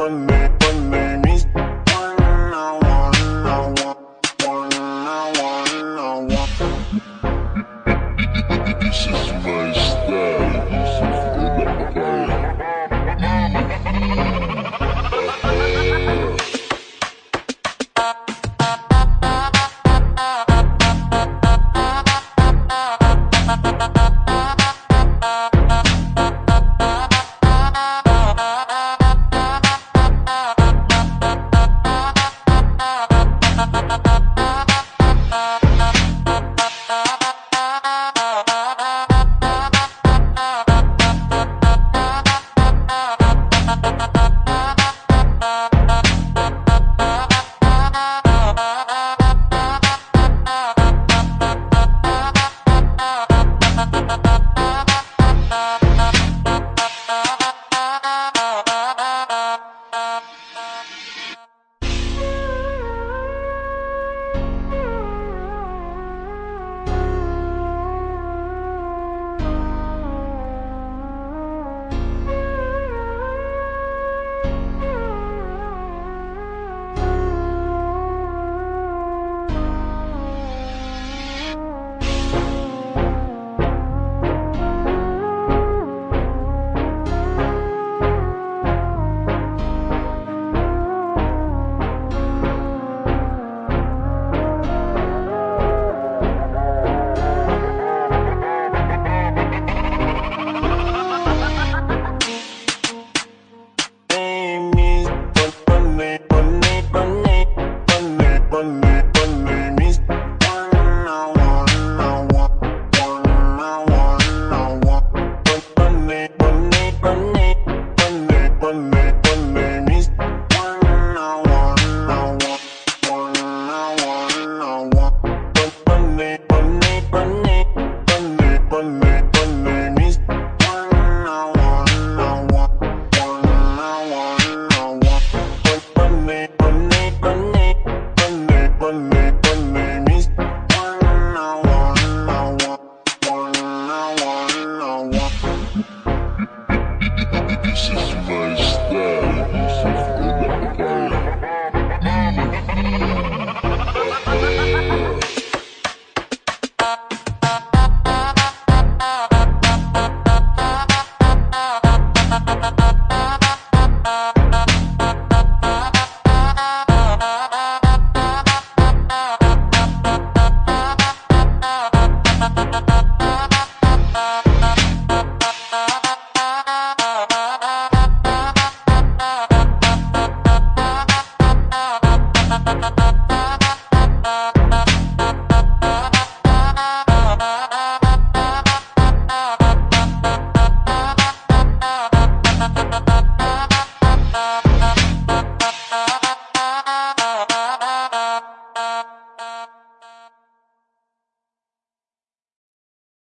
never met.